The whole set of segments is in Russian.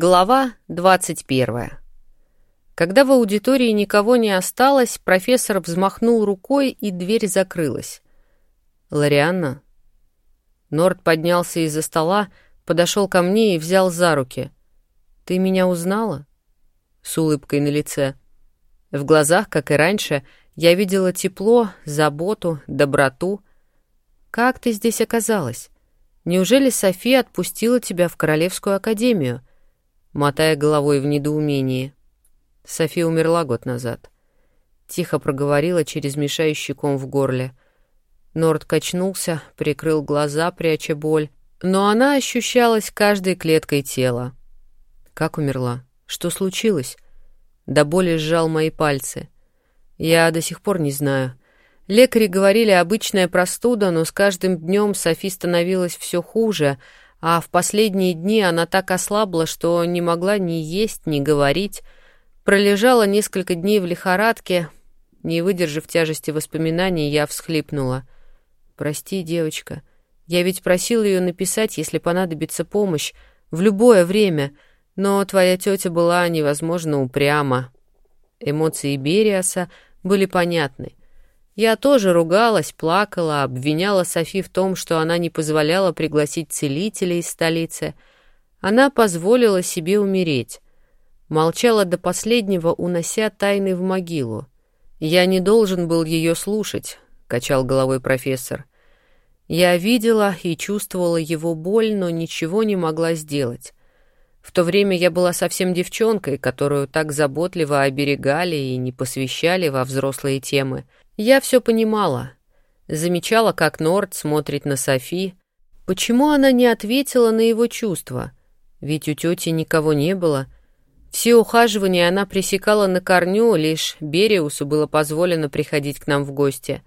Глава 21. Когда в аудитории никого не осталось, профессор взмахнул рукой, и дверь закрылась. «Лорианна?» Норд поднялся из-за стола, подошел ко мне и взял за руки. «Ты меня узнала?» С улыбкой на лице. В глазах, как и раньше, я видела тепло, заботу, доброту. «Как ты здесь оказалась? Неужели София отпустила тебя в Королевскую академию?» Мотая головой в недоумении. София умерла год назад. Тихо проговорила через мешающий ком в горле. Норд качнулся, прикрыл глаза, пряча боль, но она ощущалась каждой клеткой тела. Как умерла? Что случилось? До боли сжал мои пальцы. Я до сих пор не знаю. Лекари говорили обычная простуда, но с каждым днем Софи становилось все хуже, а в последние дни она так ослабла, что не могла ни есть, ни говорить. Пролежала несколько дней в лихорадке. Не выдержав тяжести воспоминаний, я всхлипнула. «Прости, девочка. Я ведь просил ее написать, если понадобится помощь, в любое время, но твоя тетя была невозможно упряма». Эмоции Бериаса были понятны. Я тоже ругалась, плакала, обвиняла Софи в том, что она не позволяла пригласить целителя из столицы. Она позволила себе умереть. Молчала до последнего, унося тайны в могилу. «Я не должен был ее слушать», — качал головой профессор. Я видела и чувствовала его боль, но ничего не могла сделать. В то время я была совсем девчонкой, которую так заботливо оберегали и не посвящали во взрослые темы — я все понимала. Замечала, как Норд смотрит на Софи. Почему она не ответила на его чувства? Ведь у тети никого не было. Все ухаживания она пресекала на корню, лишь Бериусу было позволено приходить к нам в гости.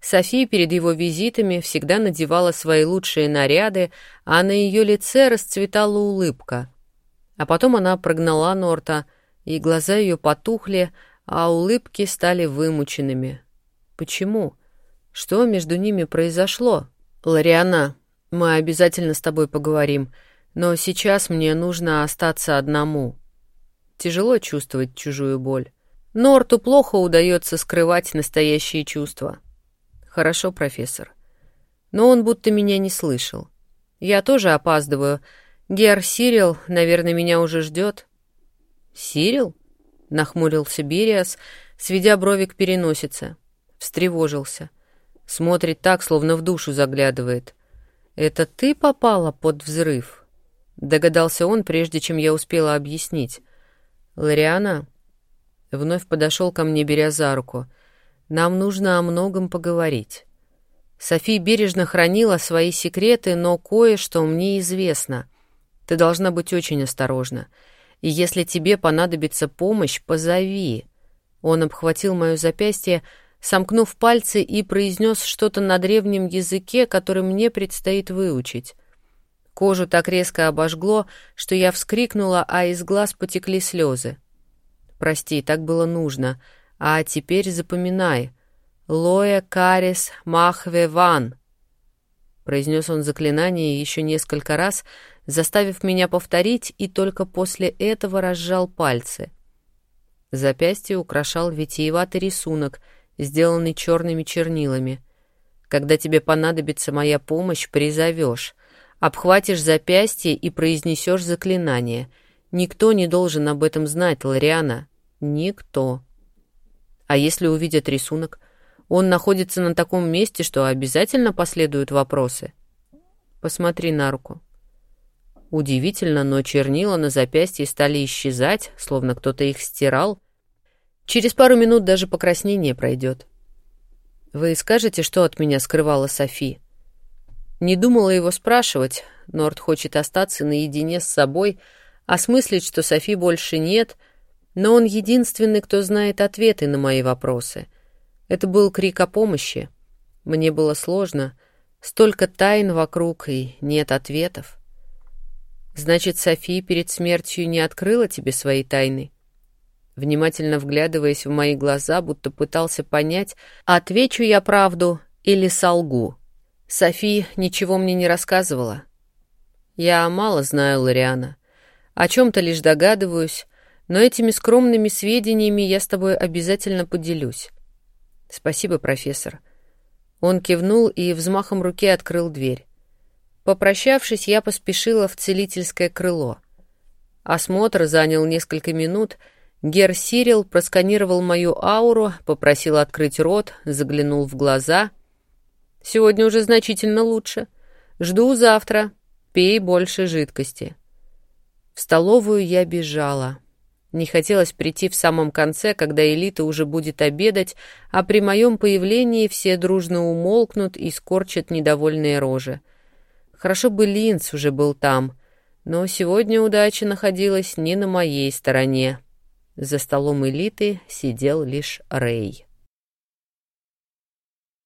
София перед его визитами всегда надевала свои лучшие наряды, а на ее лице расцветала улыбка. А потом она прогнала Норта, и глаза ее потухли, а улыбки стали вымученными. Почему? Что между ними произошло? Лариана, мы обязательно с тобой поговорим, но сейчас мне нужно остаться одному. Тяжело чувствовать чужую боль. Норту плохо удается скрывать настоящие чувства. Хорошо, профессор. Но он будто меня не слышал. Я тоже опаздываю. Гер Сирил, наверное, меня уже ждет. Сирил? Нахмурился Бириас, сведя брови к переносице встревожился. Смотрит так, словно в душу заглядывает. «Это ты попала под взрыв?» Догадался он, прежде чем я успела объяснить. «Лориана?» Вновь подошел ко мне, беря за руку. «Нам нужно о многом поговорить». Софи бережно хранила свои секреты, но кое-что мне известно. Ты должна быть очень осторожна. И если тебе понадобится помощь, позови. Он обхватил мое запястье, сомкнув пальцы и произнес что-то на древнем языке, который мне предстоит выучить. Кожу так резко обожгло, что я вскрикнула, а из глаз потекли слезы. «Прости, так было нужно. А теперь запоминай. Лоя карис махве ван», — произнес он заклинание еще несколько раз, заставив меня повторить, и только после этого разжал пальцы. Запястье украшал витиеватый рисунок — сделанный черными чернилами. Когда тебе понадобится моя помощь, призовешь. Обхватишь запястье и произнесешь заклинание. Никто не должен об этом знать, Лориана. Никто. А если увидят рисунок? Он находится на таком месте, что обязательно последуют вопросы. Посмотри на руку. Удивительно, но чернила на запястье стали исчезать, словно кто-то их стирал, Через пару минут даже покраснение пройдет. Вы скажете, что от меня скрывала Софи? Не думала его спрашивать. Норд хочет остаться наедине с собой, осмыслить, что Софи больше нет, но он единственный, кто знает ответы на мои вопросы. Это был крик о помощи. Мне было сложно. Столько тайн вокруг, и нет ответов. Значит, Софи перед смертью не открыла тебе свои тайны? Внимательно вглядываясь в мои глаза, будто пытался понять, отвечу я правду или солгу. Софи ничего мне не рассказывала. Я мало знаю Лориана. О чем-то лишь догадываюсь, но этими скромными сведениями я с тобой обязательно поделюсь. Спасибо, профессор. Он кивнул и взмахом руки открыл дверь. Попрощавшись, я поспешила в целительское крыло. Осмотр занял несколько минут. Гер Сирил просканировал мою ауру, попросил открыть рот, заглянул в глаза. «Сегодня уже значительно лучше. Жду завтра. Пей больше жидкости». В столовую я бежала. Не хотелось прийти в самом конце, когда элита уже будет обедать, а при моем появлении все дружно умолкнут и скорчат недовольные рожи. Хорошо бы Линц уже был там, но сегодня удача находилась не на моей стороне. За столом элиты сидел лишь Рэй.